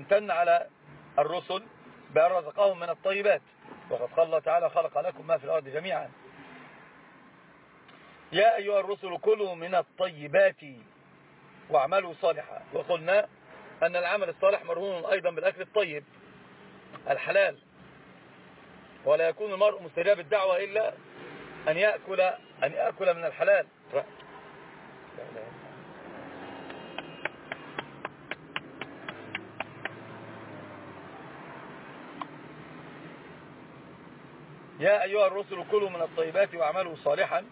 يمتن على الرسل بأن رزقهم من الطيبات. وقد قال الله تعالى خلق لكم ما في الأرض جميعا. يا أيها الرسل كلوا من الطيبات واعملوا صالحا. وقلنا أن العمل الصالح مرهون أيضا بالأكل الطيب الحلال. ولا يكون المرء مستجاب الدعوة إلا أن يأكل, أن يأكل من الحلال. يا أيها الرسل كلوا من الطيبات واعملوا صالحا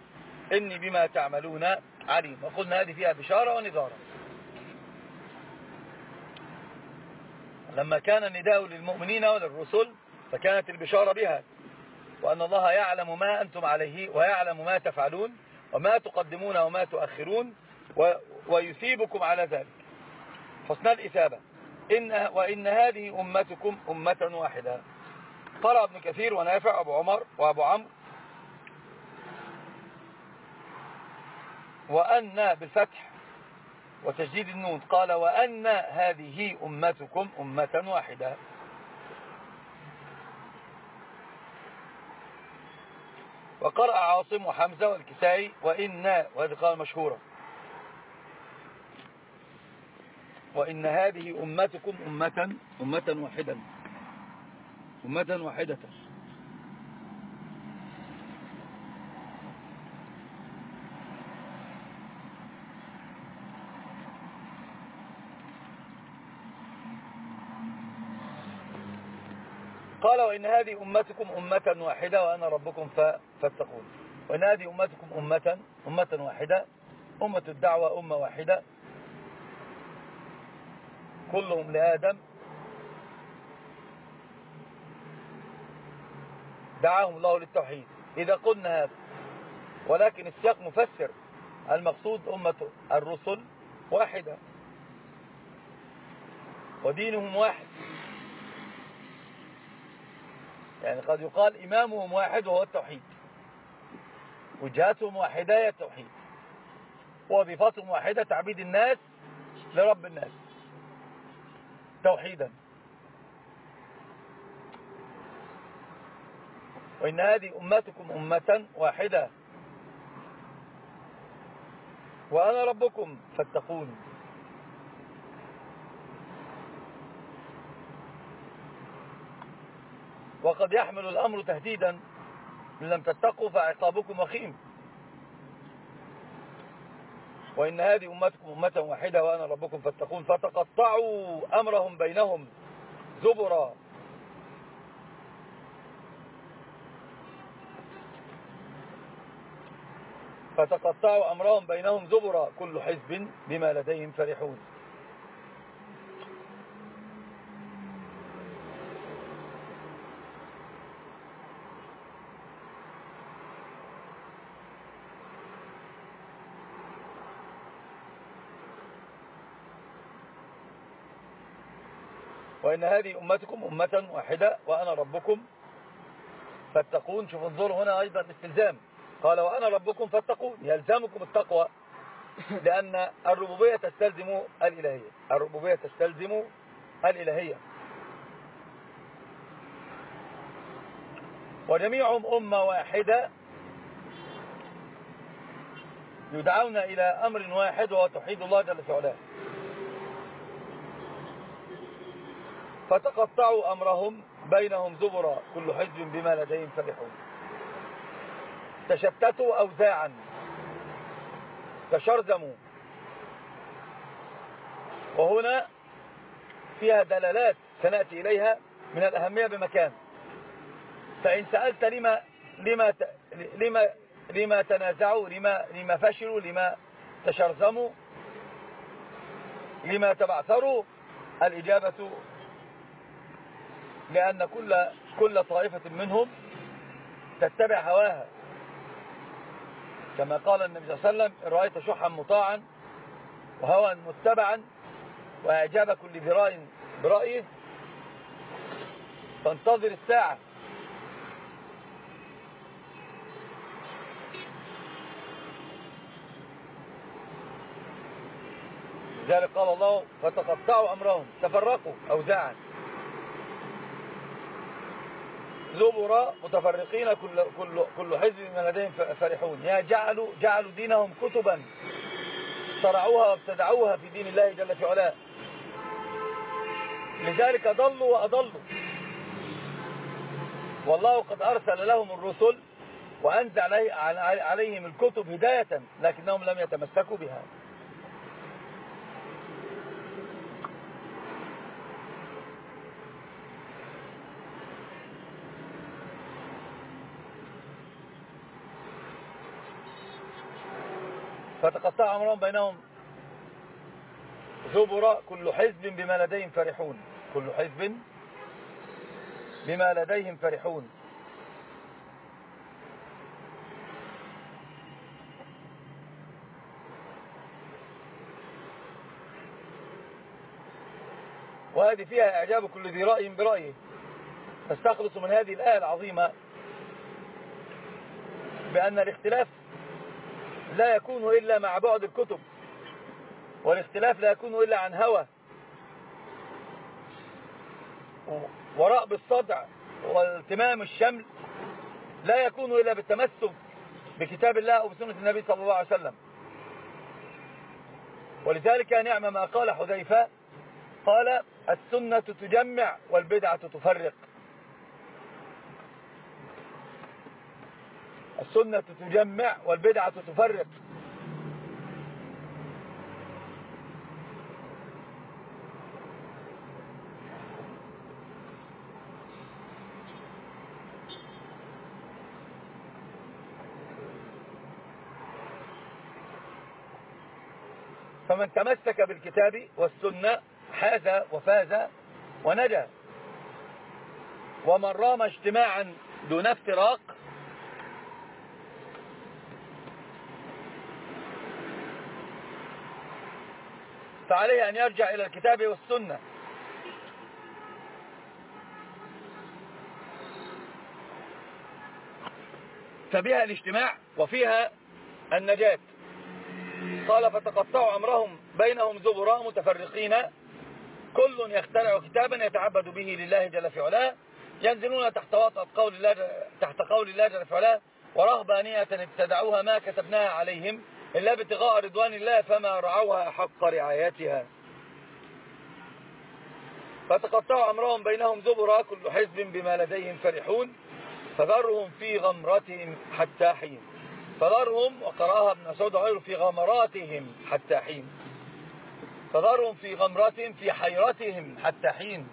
إني بما تعملون عليم. وقلنا هذه فيها بشارة ونذارة. لما كان النداء للمؤمنين وللرسل فكانت البشارة بها وأن الله يعلم ما أنتم عليه ويعلم ما تفعلون وما تقدمون وما تؤخرون ويثيبكم على ذلك. حسن الإثابة. إن وإن هذه أمتكم أمة واحدة. قرأ ابن كثير ونافع وأبو عمر وأبو عمرو وأن بالفتح وتجديد النون. قال وأن هذه أمتكم أمة واحدة. وقرأ عاصم وحمزة والكسائي وإن وهذه قال مشهورة وإن هذه أمتكم أمة أمة واحدة. أمة واحدة. قال وإن هذه أمتكم أمة واحدة وأنا ربكم فاتقون. وإن هذه أمتكم أمة أمة واحدة أمة الدعوة أمة واحدة. كلهم لآدم دعاهم الله للتوحيد. إذا قلنا هذا ولكن السياق مفسر المقصود أمة الرسل واحدة. ودينهم واحد. يعني قد يقال إمامهم واحد وهو التوحيد. وجهاتهم واحدة هي التوحيد. وظيفتهم واحدة تعبيد الناس لرب الناس. توحيدا. وإن هذه أمتكم أمة واحدة. وأنا ربكم فاتقون. وقد يحمل الأمر تهديدا. إن لم تتقوا فعقابكم وخيم. وإن هذه أمتكم أمة واحدة وأنا ربكم فاتقون. فتقطعوا أمرهم بينهم زبرا. فتقطعوا أمرهم بينهم زبرا. كل حزب بما لديهم فرحون. وإن هذه أمتكم أمة واحدة وأنا ربكم فاتقون. شوف انظروا هنا أيضا استلزام. قال وأنا ربكم فاتقون. يلزمكم التقوى لأن الربوبية تستلزم الإلهية. الربوبية تستلزم الإلهية. وجميعهم أمة واحدة يدعون إلى أمر واحد وهو الله جل وعلا فتقطعوا أمرهم بينهم زبرا. كل حزب بما لديهم فرحون. تشتتوا أوزاعا. تشرذموا. وهنا فيها دلالات سنأتي إليها من الأهمية بمكان. فإن سألت لما لما لما لما تنازعوا لما لما فشلوا لما تشرذموا لما تبعثروا الإجابة لأن كل كل طائفة منهم تتبع هواها. كما قال النبي صلى الله عليه وسلم إن رأيت شحا مطاعا وهوى متبعا وإعجاب كل ذراء برأيه فانتظر الساعة. لذلك قال الله فتقطعوا أمرهم تفرقوا أوزاعا. زبراء متفرقين كل, كل, كل حزب من لديهم فرحون. يا جعلوا, جعلوا دينهم كتبا. صرعوها وابتدعوها في دين الله جل في علاه. لذلك ضلوا وأضلوا. والله قد أرسل لهم الرسل وأنزل عليهم الكتب هداية لكنهم لم يتمسكوا بها. فتقطع أمرهم بينهم. زبراء كل حزب بما لديهم فرحون. كل حزب بما لديهم فرحون. وهذه فيها إعجاب كل ذي رأي برأيه. نستخلص من هذه الآية العظيمة بأن الاختلاف لا يكون إلا مع بعد الكتب والاختلاف لا يكون إلا عن هوى. وراء بالصدع والتمام الشمل لا يكون إلا بالتمسك بكتاب الله أو بسنة النبي صلى الله عليه وسلم. ولذلك نعم ما قال حذيفة قال السنة تجمع والبدعة تفرق. السنة تجمع والبدعة تفرق. فمن تمسك بالكتاب والسنة حاز وفاز ونجا. ومن رام اجتماعا دون افتراق فعليه أن يرجع إلى الكتاب والسنة. فبها الاجتماع وفيها النجاة. قال فتقطعوا أمرهم بينهم زبراء متفرقين. كل يخترع كتابا يتعبد به لله جل في علاه. ينزلون تحت وطأة قول الله تحت قول الله جل في علاه. ورهبانية ابتدعوها ما كتبناها عليهم. إلا ابتغاء رضوان الله فما رعوها حق رعايتها. فتقطعوا أمرهم بينهم زبرا كل حزب بما لديهم فرحون فذرهم في غمرتهم حتى حين. فذرهم وقرأها ابن مسعود غيره في غمراتهم حتى حين. فذرهم في غمرتهم في حيرتهم حتى حين.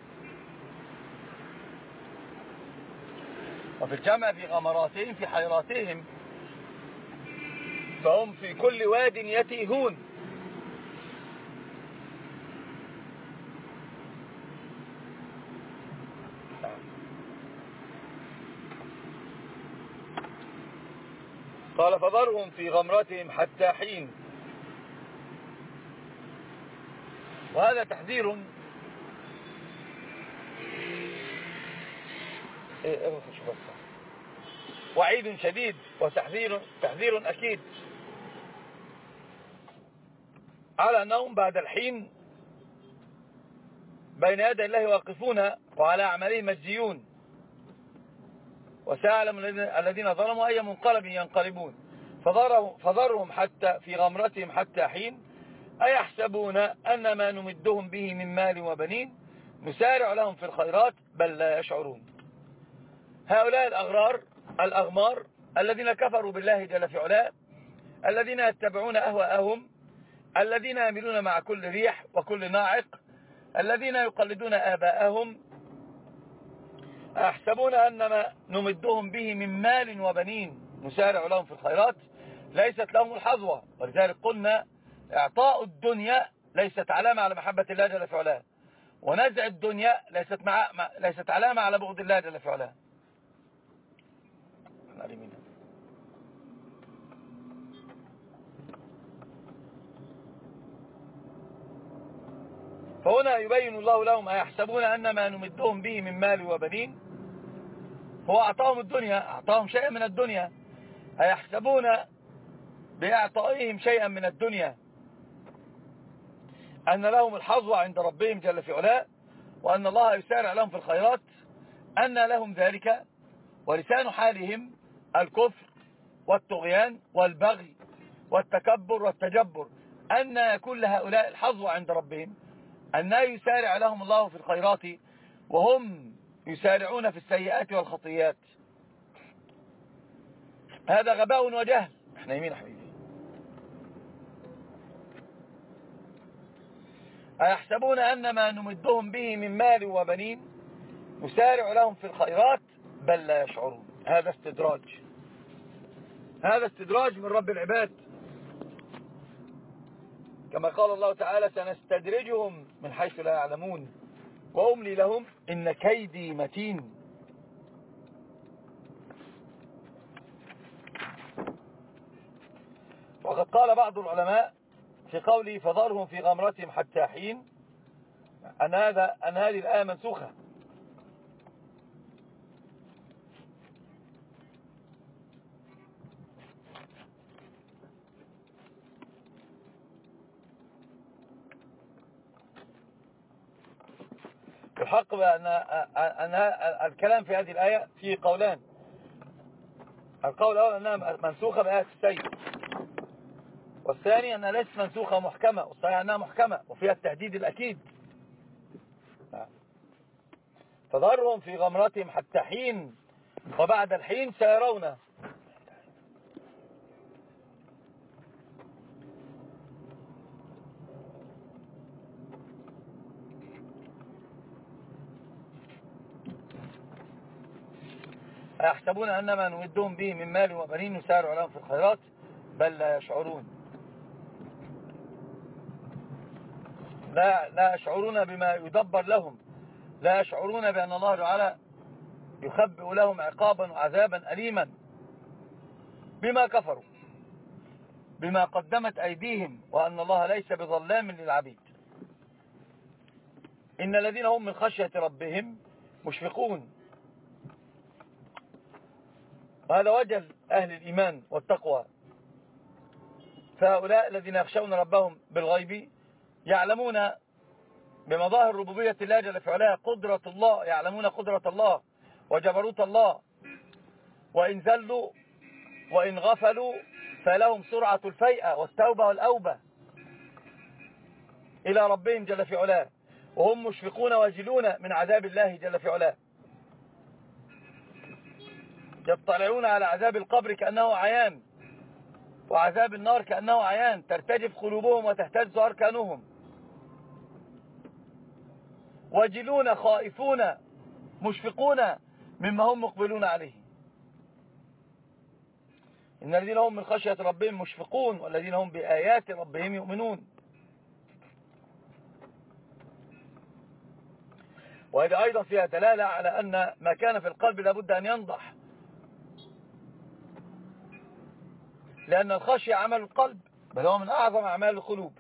وفي الجمع في غمراتهم في حيراتهم فهم في كل واد يتيهون. قال فذرهم في غمرتهم حتى حين. وهذا تحذير. إيه، إيه، وعيد شديد وتحذير تحذير أكيد. على أنهم بعد الحين بين يدي الله واقفون وعلى أعمالهم مجزيون وسيعلم الذين ظلموا أي منقلب ينقلبون. فضرهم حتى في غمرتهم حتى حين أيحسبون أن ما نمدهم به من مال وبنين نسارع لهم في الخيرات بل لا يشعرون. هؤلاء الأغرار الأغمار الذين كفروا بالله جل في علاه الذين يتبعون أهواءهم الذين يميلون مع كل ريح وكل ناعق الذين يقلدون آباءهم أحسبون أن ما نمدهم به من مال وبنين نسارع لهم في الخيرات ليست لهم الحظوة. ولذلك قلنا إعطاء الدنيا ليست علامة على محبة الله جل في علاه ونزع الدنيا ليست, مع... ليست علامة على بغض الله جل في علاه. فهنا يبين الله لهم أيحسبون أن ما نمدهم به من مال وبنين؟ هو أعطاهم الدنيا أعطاهم شيئا من الدنيا. أيحسبون بإعطائهم شيئا من الدنيا؟ أن لهم الحظوة عند ربهم جل في علاء وأن الله يسارع لهم في الخيرات. أن لهم ذلك ولسان حالهم الكفر والطغيان والبغي والتكبر والتجبر. أن يكون لهؤلاء الحظوة عند ربهم. أن يسارع لهم الله في الخيرات وهم يسارعون في السيئات والخطيات هذا غباء وجهل. إحنا يمين حبيبي أيحسبون أن ما نمدهم به من مال وبنين نسارع لهم في الخيرات؟ بل لا يشعرون. هذا استدراج. هذا استدراج من رب العباد. كما قال الله تعالى سنستدرجهم من حيث لا يعلمون. وأملي لهم إن كيدي متين. وقد قال بعض العلماء في قوله فذرهم في غمرتهم حتى حين. أن, هذا أن هذه الآية منسوخة. الحق بأن أن الكلام في هذه الآية فيه قولان. القول الأول أنها منسوخة بآية السيد والثاني أنها ليست منسوخة محكمة. والصحيح أنها محكمة وفيها التهديد الأكيد. فذرهم في غمرتهم حتى حين وبعد الحين سيرون. أيحسبون أن ما نمدهم به من مال وبنين نسارع لهم في الخيرات بل لا يشعرون. لا, لا يشعرون بما يدبر لهم. لا يشعرون بأن الله تعالى يخبئ لهم عقابا وعذابا أليما بما كفروا بما قدمت أيديهم وأن الله ليس بظلام للعبيد. إن الذين هم من خشية ربهم مشفقون. وهذا وجل أهل الإيمان والتقوى. فهؤلاء الذين يخشون ربهم بالغيب يعلمون بمظاهر ربوبية الله جل في علاه قدرة الله يعلمون قدرة الله وجبروت الله. وإن زلوا وإن غفلوا فلهم سرعة الفيئة والتوبة والأوبة. إلى ربهم جل في علاه. وهم مشفقون واجلون من عذاب الله جل في علاه. يطلعون على عذاب القبر كأنه عيان وعذاب النار كأنه عيان ترتجف قلوبهم وتهتز أركانهم. وجلون خائفون مشفقون مما هم مقبلون عليه. إن الذين هم من خشية ربهم مشفقون والذين هم بآيات ربهم يؤمنون. وهذا أيضا فيها دلالة على أن ما كان في القلب لابد أن ينضح. لأن الخشية عمل القلب بل هو من أعظم أعمال القلوب.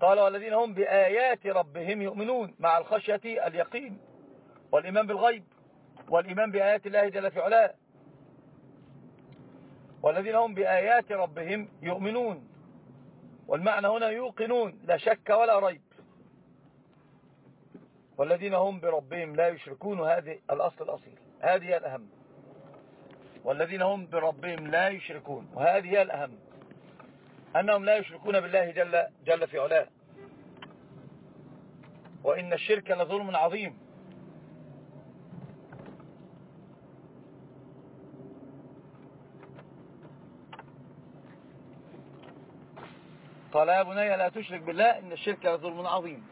قال والذين هم بآيات ربهم يؤمنون مع الخشية اليقين والإيمان بالغيب والإيمان بآيات الله جل في علاه. والذين هم بآيات ربهم يؤمنون والمعنى هنا يوقنون لا شك ولا ريب. والذين هم بربهم لا يشركون هذه الأصل الأصيل. هذه الأهم. والذين هم بربهم لا يشركون وهذه الأهم. أنهم لا يشركون بالله جل, جل في علاه. وإن الشرك لظلم عظيم. قال يا بني لا تشرك بالله إن الشرك لظلم عظيم.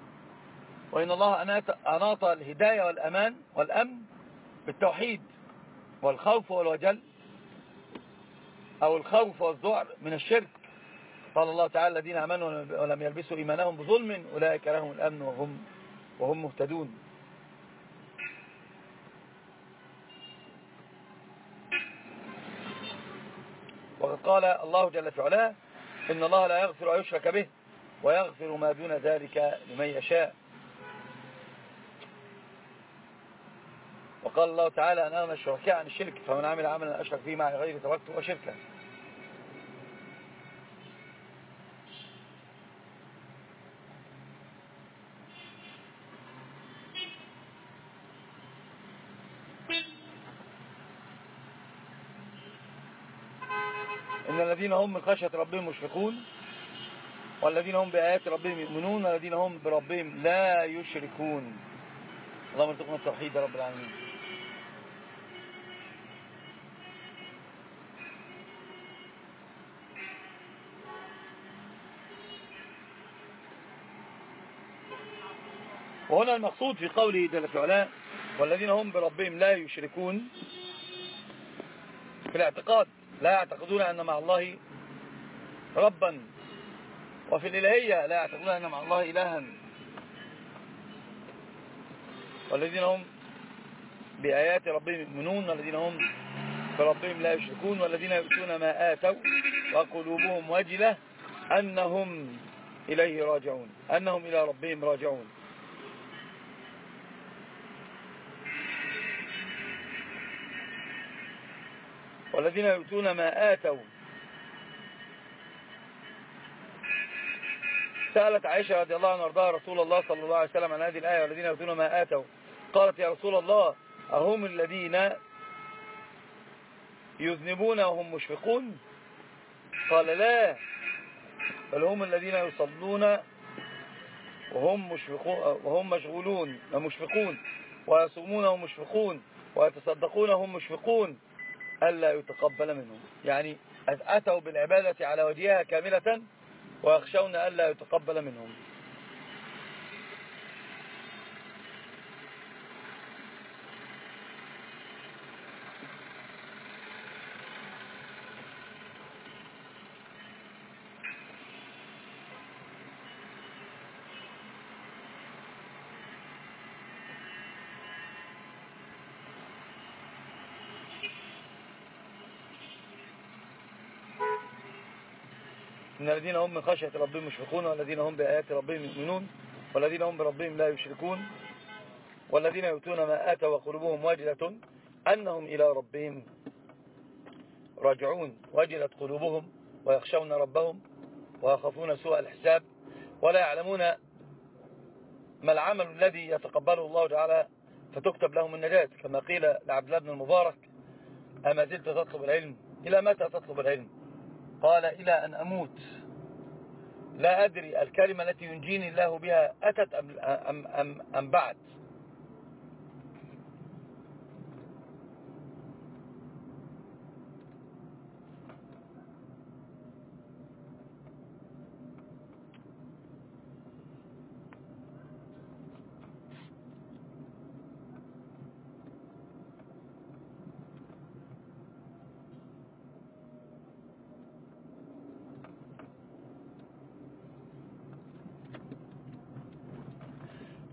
وإن الله أناط الهداية والأمان والأمن بالتوحيد والخوف والوجل أو الخوف والذعر من الشرك. قال الله تعالى الذين أمنوا ولم يلبسوا إيمانهم بظلم أولئك لهم الأمن وهم, وهم مهتدون. وقد قال الله جل في علاه إن الله لا يغفر أن يشرك به ويغفر ما دون ذلك لمن يشاء. وقال الله تعالى أن أغنى الشركاء عن الشرك فمن عمل عملا أشرك فيه مع غير تركته وشركه إن الذين هم من خشية ربهم مشفقون والذين هم بآيات ربهم يؤمنون والذين هم بربهم لا يشركون. اللهم ارزقنا التوحيد يا رب العالمين. وهنا المقصود في قوله جل في والذين هم بربهم لا يشركون في الاعتقاد لا يعتقدون أن مع الله ربا وفي الإلهية لا يعتقدون أن مع الله إلها. والذين هم بآيات ربهم يؤمنون والذين هم بربهم لا يشركون والذين يؤتون ما آتوا وقلوبهم وجلة أنهم إليه راجعون أنهم إلى ربهم راجعون. والذين يؤتون ما آتوا. سألت عائشة رضي الله عنها وارضاها رسول الله صلى الله عليه وسلم عن هذه الآية والذين يؤتون ما آتوا. قالت يا رسول الله أهم الذين يذنبون وهم مشفقون؟ قال لا بل هم الذين يصلون وهم مشفقون وهم مشغولون ومشفقون ويصومون وهم مشفقون ويتصدقون وهم مشفقون. ألا يتقبل منهم. يعني أتوا بالعبادة على وجهها كاملة ويخشون ألا يتقبل منهم. إن الذين هم من خشية ربهم مشفقون والذين هم بآيات ربهم يؤمنون والذين هم بربهم لا يشركون والذين يؤتون ما آتوا وقلوبهم واجلة أنهم إلى ربهم راجعون. وجلت قلوبهم ويخشون ربهم ويخافون سوء الحساب ولا يعلمون ما العمل الذي يتقبله الله تعالى فتكتب لهم النجاة. كما قيل لعبد الله بن المبارك أما زلت تطلب العلم؟ إلى متى تطلب العلم؟ قال إلى أن أموت. لا أدري الكلمة التي ينجيني الله بها أتت أم, أم, أم, أم بعد.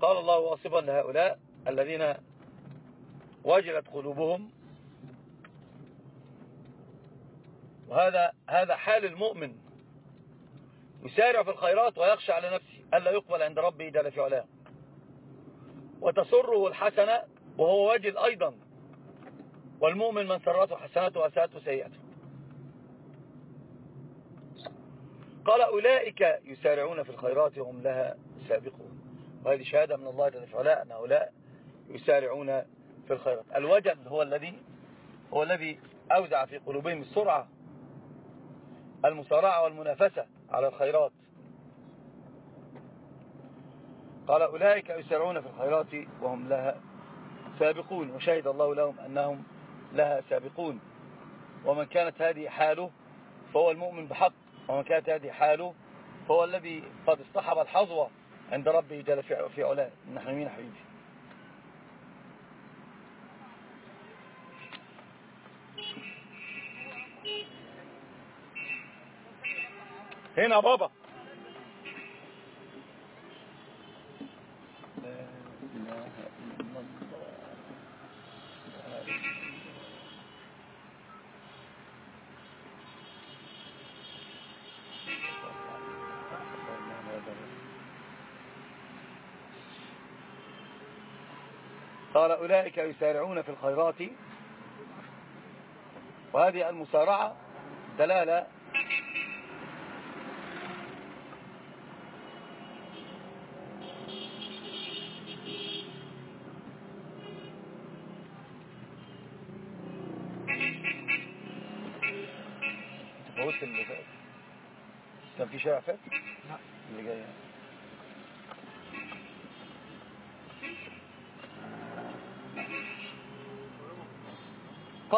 قال الله واصفا لهؤلاء الذين وجلت قلوبهم. وهذا هذا حال المؤمن. يسارع في الخيرات ويخشى على نفسه ألا يقبل عند ربه جل في علاه. وتسره الحسنة وهو واجل أيضا. والمؤمن من سرته حسناته وأساته سيئته. قال أولئك يسارعون في الخيرات وهم لها سابقون. وهذه شهادة من الله جل وعلا أن هؤلاء يسارعون في الخيرات. الوجل هو الذي هو الذي أوزع في قلوبهم السرعة المسارعة والمنافسة على الخيرات. قال أولئك يسارعون في الخيرات وهم لها سابقون. وشهد الله لهم أنهم لها سابقون. ومن كانت هذه حاله فهو المؤمن بحق ومن كانت هذه حاله فهو الذي قد اصطحب الحظوة. عند ربي جل في علاه. نحن مين حبيبي؟ هنا بابا. قال أولئك يسارعون في الخيرات وهذه المسارعة دلالة فات كان في شارع فات؟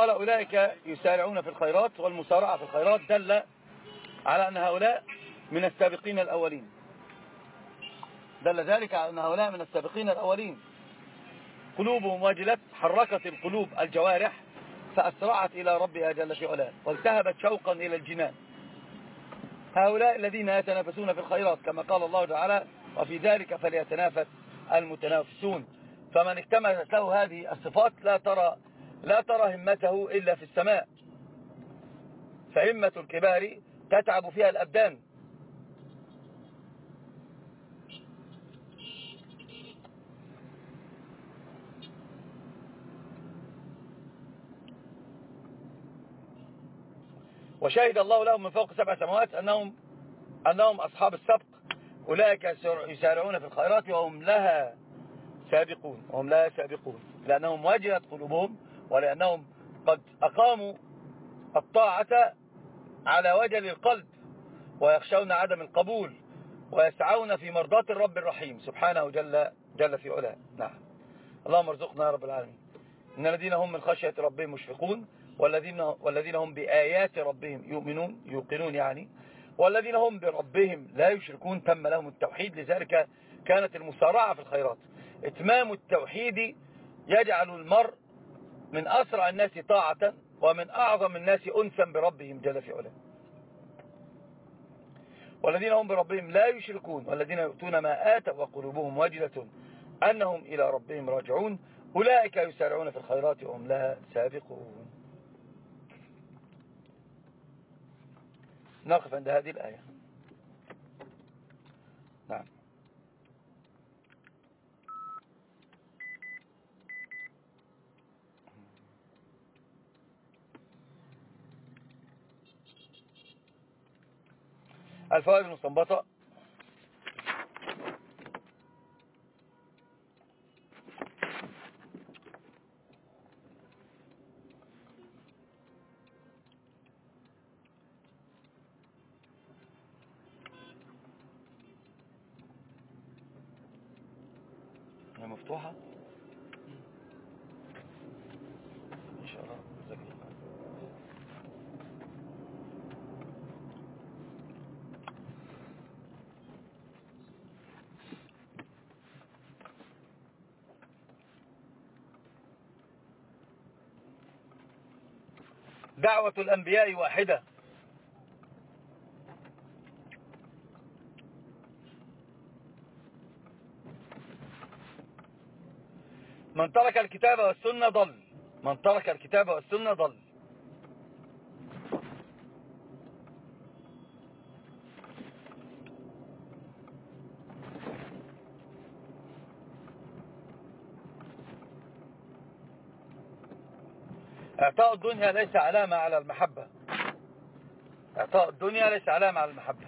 قال أولئك يسارعون في الخيرات والمسارعة في الخيرات دل على أن هؤلاء من السابقين الأولين. دل ذلك على أن هؤلاء من السابقين الأولين. قلوبهم وجلت حركت القلوب الجوارح فأسرعت إلى ربها جل في علاه والتهبت شوقا إلى الجنان. هؤلاء الذين يتنافسون في الخيرات كما قال الله تعالى وفي ذلك فليتنافس المتنافسون فمن اكتملت له هذه الصفات لا ترى لا ترى همته إلا في السماء. فهمة الكبار تتعب فيها الأبدان. وشهد الله لهم من فوق سبع سماوات أنهم, أنهم أصحاب السبق. أولئك يسارعون في الخيرات وهم لها سابقون. وهم لها سابقون. لأنهم وجهت قلوبهم ولأنهم قد أقاموا الطاعة على وجل القلب ويخشون عدم القبول ويسعون في مرضاة الرب الرحيم. سبحانه جل, جل في علاه. نعم. اللهم ارزقنا يا رب العالمين. إن الذين هم من خشية ربهم مشفقون والذين, والذين هم بآيات ربهم يؤمنون يوقنون يعني والذين هم بربهم لا يشركون تم لهم التوحيد. لذلك كانت المسارعة في الخيرات. إتمام التوحيد يجعل المرء من أسرع الناس طاعة ومن أعظم الناس أنسا بربهم جل في علاه. والذين هم بربهم لا يشركون والذين يؤتون ما آتوا وقلوبهم وجلة أنهم إلى ربهم راجعون. أولئك يسارعون في الخيرات وهم لها سابقون. نقف عند هذه الآية. نعم. الفوائد المستنبطة مفتوحة إن شاء الله دعوة الأنبياء واحدة. من ترك الكتاب والسنة ضل. من ترك الكتاب والسنة ضل. إعطاء الدنيا ليس علامة على المحبة. إعطاء الدنيا ليس علامة على المحبة.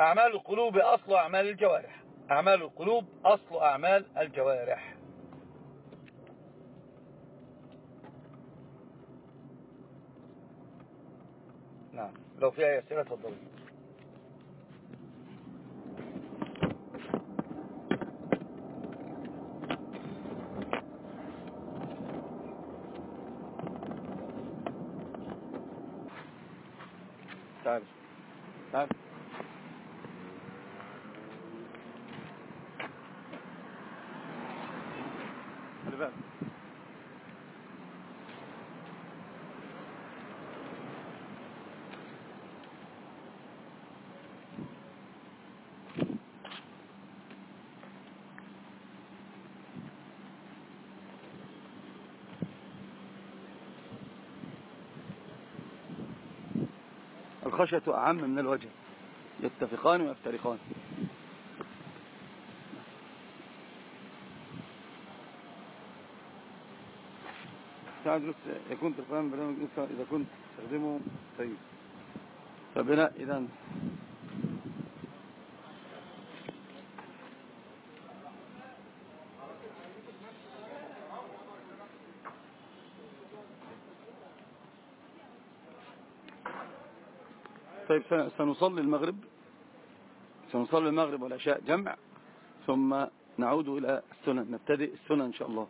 أعمال القلوب أصل أعمال الجوارح. أعمال القلوب أصل أعمال الجوارح. نعم. لو فيها أسئلة تفضلوا تعال. تعال. الخشية أعم من الوجه. يتفقان ويفترقان. ساعد بس يكون تلقان برنامج إذا كنت تستخدمه طيب. هنا إذا طيب سنصلي المغرب. سنصلي المغرب والعشاء جمع ثم نعود إلى السنن نبتدئ السنن إن شاء الله.